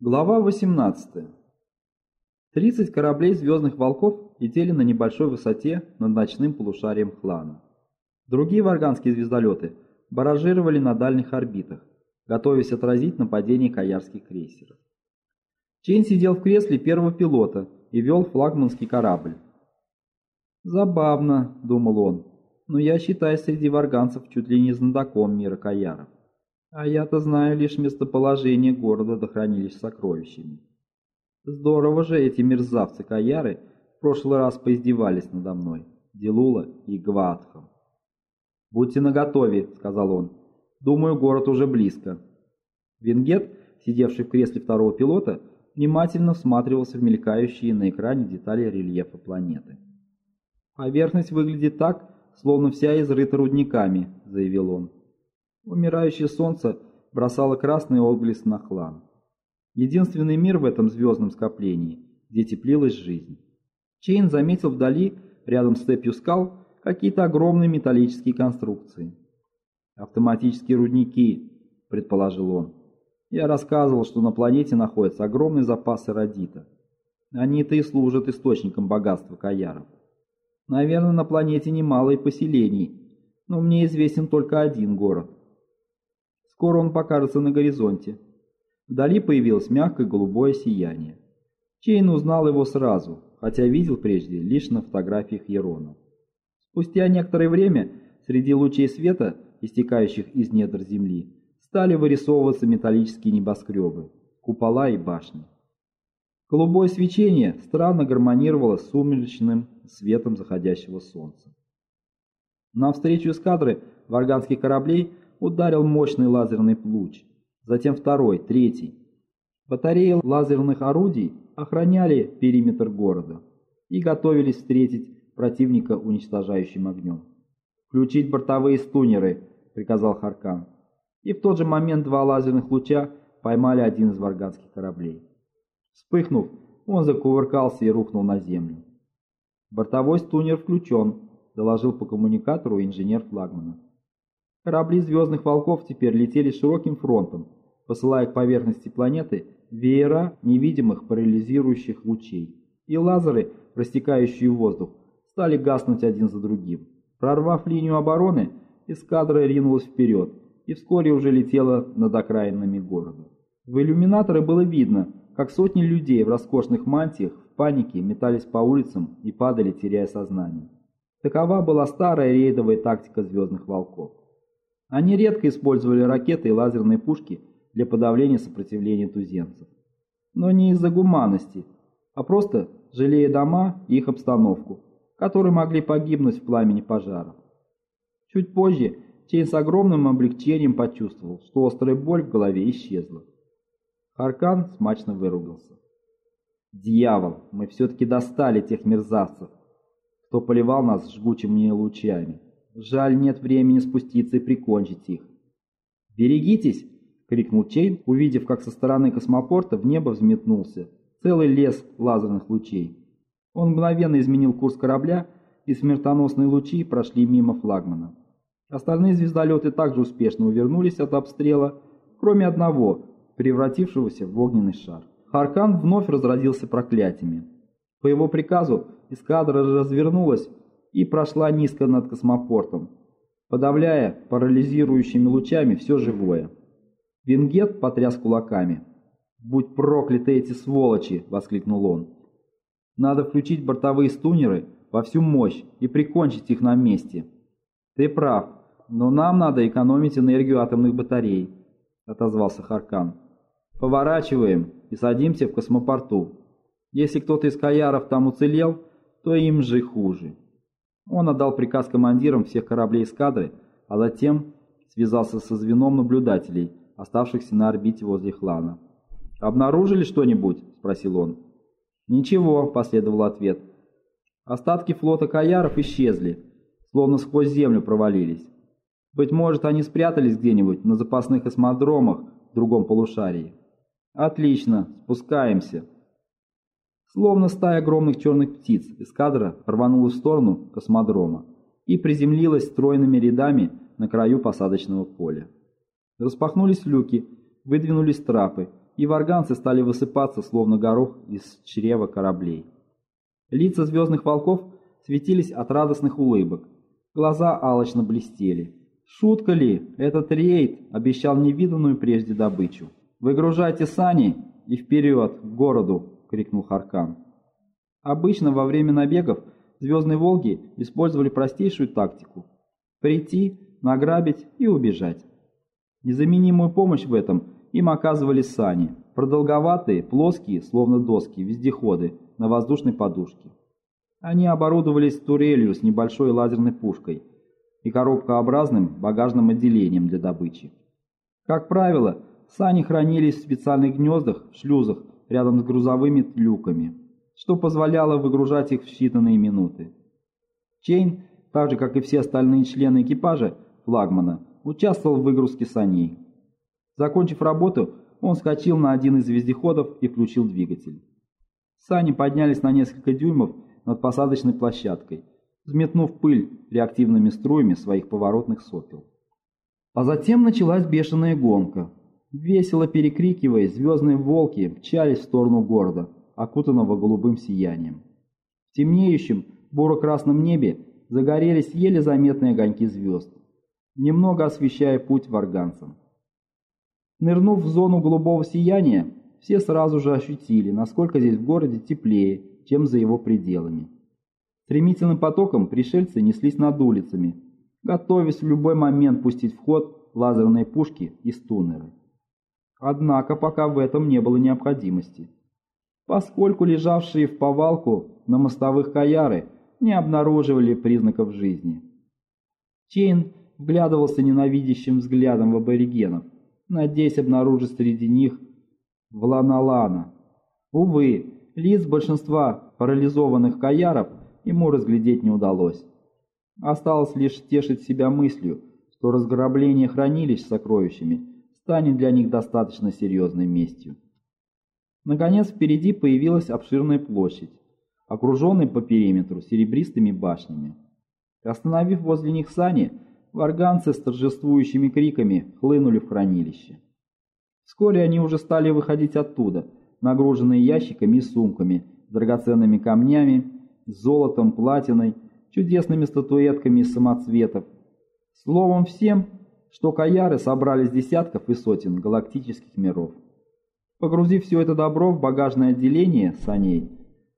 Глава 18. 30 кораблей «Звездных волков» летели на небольшой высоте над ночным полушарием Хлана. Другие варганские звездолеты баражировали на дальних орбитах, готовясь отразить нападение каярских крейсеров. Чейн сидел в кресле первого пилота и вел флагманский корабль. «Забавно», — думал он, — «но я считаюсь среди варганцев чуть ли не знатоком мира каяров. А я-то знаю лишь местоположение города до хранилищ сокровищами. Здорово же эти мерзавцы-каяры в прошлый раз поиздевались надо мной, Делула и Гватхом. «Будьте наготове», — сказал он. «Думаю, город уже близко». Венгет, сидевший в кресле второго пилота, внимательно всматривался в мелькающие на экране детали рельефа планеты. «Поверхность выглядит так, словно вся изрыта рудниками», — заявил он. Умирающее солнце бросало красный отблеск на хлам. Единственный мир в этом звездном скоплении, где теплилась жизнь. Чейн заметил вдали, рядом с цепью скал, какие-то огромные металлические конструкции. «Автоматические рудники», — предположил он. «Я рассказывал, что на планете находятся огромные запасы радита. Они-то и служат источником богатства каяров. Наверное, на планете немало и поселений, но мне известен только один город. Скоро он покажется на горизонте. Вдали появилось мягкое голубое сияние. Чейн узнал его сразу, хотя видел прежде лишь на фотографиях Ерона. Спустя некоторое время среди лучей света, истекающих из недр земли, стали вырисовываться металлические небоскребы, купола и башни. Голубое свечение странно гармонировало с сумеречным светом заходящего солнца. Навстречу эскадры варганских кораблей ударил мощный лазерный луч, затем второй, третий. Батареи лазерных орудий охраняли периметр города и готовились встретить противника уничтожающим огнем. «Включить бортовые стунеры», — приказал Харкан. И в тот же момент два лазерных луча поймали один из варганских кораблей. Вспыхнув, он закувыркался и рухнул на землю. «Бортовой стунер включен», — доложил по коммуникатору инженер флагмана. Корабли «Звездных волков» теперь летели широким фронтом, посылая к поверхности планеты веера невидимых парализирующих лучей. И лазеры, растекающие воздух, стали гаснуть один за другим. Прорвав линию обороны, эскадра ринулась вперед и вскоре уже летела над окраинами города. В иллюминаторы было видно, как сотни людей в роскошных мантиях в панике метались по улицам и падали, теряя сознание. Такова была старая рейдовая тактика «Звездных волков». Они редко использовали ракеты и лазерные пушки для подавления сопротивления туземцев. Но не из-за гуманности, а просто жалея дома и их обстановку, которые могли погибнуть в пламени пожаров. Чуть позже Чейн с огромным облегчением почувствовал, что острая боль в голове исчезла. Харкан смачно выругался. «Дьявол, мы все-таки достали тех мерзавцев, кто поливал нас жгучими лучами. Жаль, нет времени спуститься и прикончить их. «Берегитесь!» — крикнул Чейн, увидев, как со стороны космопорта в небо взметнулся целый лес лазерных лучей. Он мгновенно изменил курс корабля, и смертоносные лучи прошли мимо флагмана. Остальные звездолеты также успешно увернулись от обстрела, кроме одного, превратившегося в огненный шар. Харкан вновь разразился проклятиями. По его приказу эскадра развернулась и прошла низко над космопортом, подавляя парализирующими лучами все живое. Венгет потряс кулаками. «Будь прокляты эти сволочи!» — воскликнул он. «Надо включить бортовые стунеры во всю мощь и прикончить их на месте». «Ты прав, но нам надо экономить энергию атомных батарей», — отозвался Харкан. «Поворачиваем и садимся в космопорту. Если кто-то из каяров там уцелел, то им же хуже». Он отдал приказ командирам всех кораблей эскадры, а затем связался со звеном наблюдателей, оставшихся на орбите возле Хлана. «Обнаружили что-нибудь?» – спросил он. «Ничего», – последовал ответ. Остатки флота Каяров исчезли, словно сквозь землю провалились. Быть может, они спрятались где-нибудь на запасных космодромах в другом полушарии. «Отлично, спускаемся». Словно стая огромных черных птиц, эскадра рванула в сторону космодрома и приземлилась стройными рядами на краю посадочного поля. Распахнулись люки, выдвинулись трапы, и варганцы стали высыпаться, словно горох из чрева кораблей. Лица звездных волков светились от радостных улыбок, глаза алочно блестели. Шутка ли, этот рейд обещал невиданную прежде добычу. «Выгружайте сани и вперед, к городу!» — крикнул Харкан. Обычно во время набегов «Звездные Волги» использовали простейшую тактику – прийти, награбить и убежать. Незаменимую помощь в этом им оказывали сани, продолговатые, плоские, словно доски, вездеходы на воздушной подушке. Они оборудовались турелью с небольшой лазерной пушкой и коробкообразным багажным отделением для добычи. Как правило, сани хранились в специальных гнездах, шлюзах, рядом с грузовыми люками, что позволяло выгружать их в считанные минуты. Чейн, так же как и все остальные члены экипажа флагмана, участвовал в выгрузке саней. Закончив работу, он вскочил на один из вездеходов и включил двигатель. Сани поднялись на несколько дюймов над посадочной площадкой, взметнув пыль реактивными струями своих поворотных сопел. А затем началась бешеная гонка. Весело перекрикиваясь, звездные волки мчались в сторону города, окутанного голубым сиянием. В темнеющем, буро-красном небе загорелись еле заметные огоньки звезд немного освещая путь варганцам. Нырнув в зону голубого сияния, все сразу же ощутили, насколько здесь в городе теплее, чем за его пределами. Стремительным потоком пришельцы неслись над улицами, готовясь в любой момент пустить в ход лазерные пушки и стунеры. Однако пока в этом не было необходимости, поскольку лежавшие в повалку на мостовых каяры не обнаруживали признаков жизни. Чейн вглядывался ненавидящим взглядом в аборигенов, надеясь обнаружить среди них Вланалана. Увы, лиц большинства парализованных каяров ему разглядеть не удалось. Осталось лишь тешить себя мыслью, что разграбление хранилищ сокровищами станет для них достаточно серьезной местью. Наконец впереди появилась обширная площадь, окруженная по периметру серебристыми башнями. Остановив возле них сани, Варганцы с торжествующими криками хлынули в хранилище. Вскоре они уже стали выходить оттуда, нагруженные ящиками и сумками, драгоценными камнями, золотом, платиной, чудесными статуэтками из самоцветов. Словом, всем, что каяры собрали с десятков и сотен галактических миров. Погрузив все это добро в багажное отделение саней,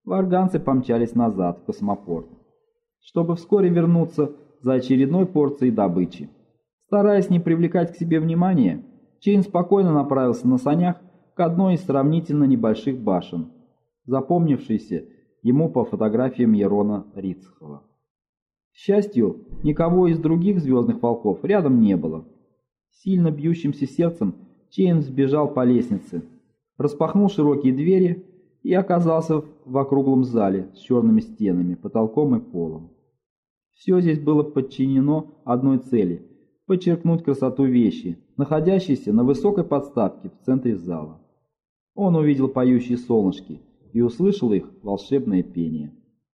варганцы помчались назад в космопорт, чтобы вскоре вернуться за очередной порцией добычи. Стараясь не привлекать к себе внимания, Чейн спокойно направился на санях к одной из сравнительно небольших башен, запомнившейся ему по фотографиям Ерона Рицхова. Счастью, никого из других звездных волков рядом не было. Сильно бьющимся сердцем Чейн сбежал по лестнице, распахнул широкие двери и оказался в округлом зале с черными стенами, потолком и полом. Все здесь было подчинено одной цели – подчеркнуть красоту вещи, находящейся на высокой подставке в центре зала. Он увидел поющие солнышки и услышал их волшебное пение.